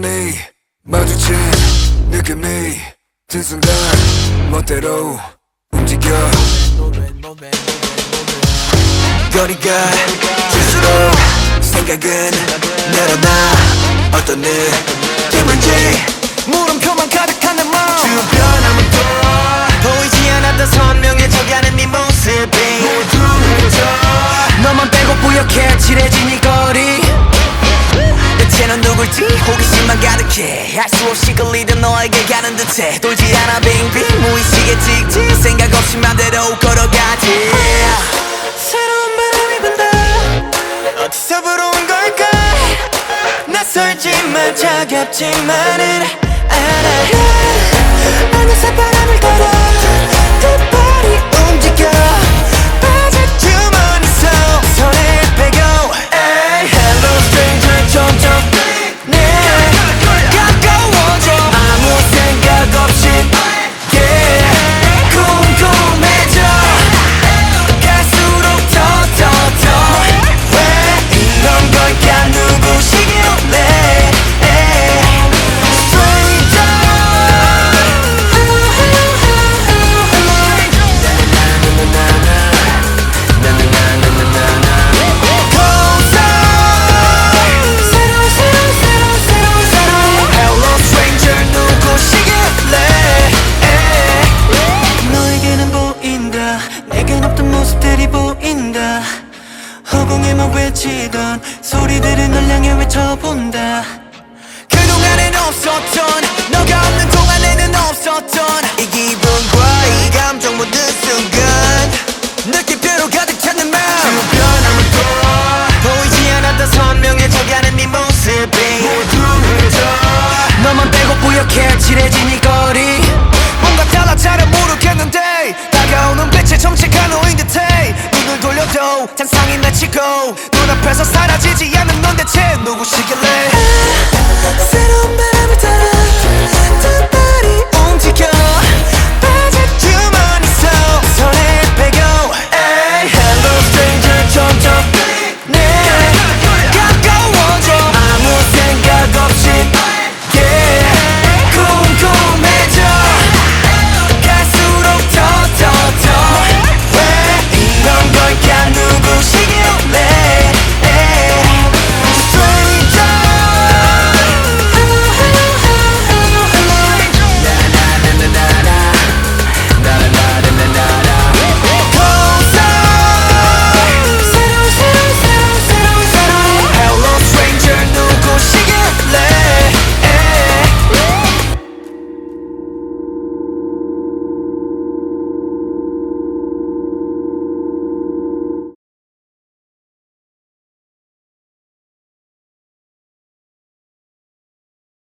눈이 마주친 느낌이 든 순간 멋대로 움직여. 거리가 질수록 생각은 늘어나 어떤 느낌인지 물음표만 가득한 내 마음. 주변 아무도 보이지 않았던 선명해져가는 네 모습이. 모두 흩어 너만 빼고 뿌옇게 거리 누굴지 호기심만 가득해. 할수 없이 끌리던 너에게 가는 듯해. 돌지 않아 빙빙 무의식에 찍지 생각 없이 맘대로 걸어가지. 새로운 바람이 분다. 어디서 불어온 걸까? 낯설지만 차갑지만은 알아 어느새 바람을 따라 내겐 없던 모습들이 보인다 허공에만 외치던 소리들을 널 향해 외쳐본다 그동안엔 없었던 너가 없는 동안에는 없었던 이 기분과 이 감정 모든 순간 느낌표로 가득 찬내 마음 주변 아무도 보이지 않았던 선명해져가는 네 모습이 모두 흩어 너만 빼고 뿌옇게 거 멈춰 잔상이 맺히고 눈앞에서 사라지지 않는 넌 대체 누구시길래? 아, 새로운 바람을 따라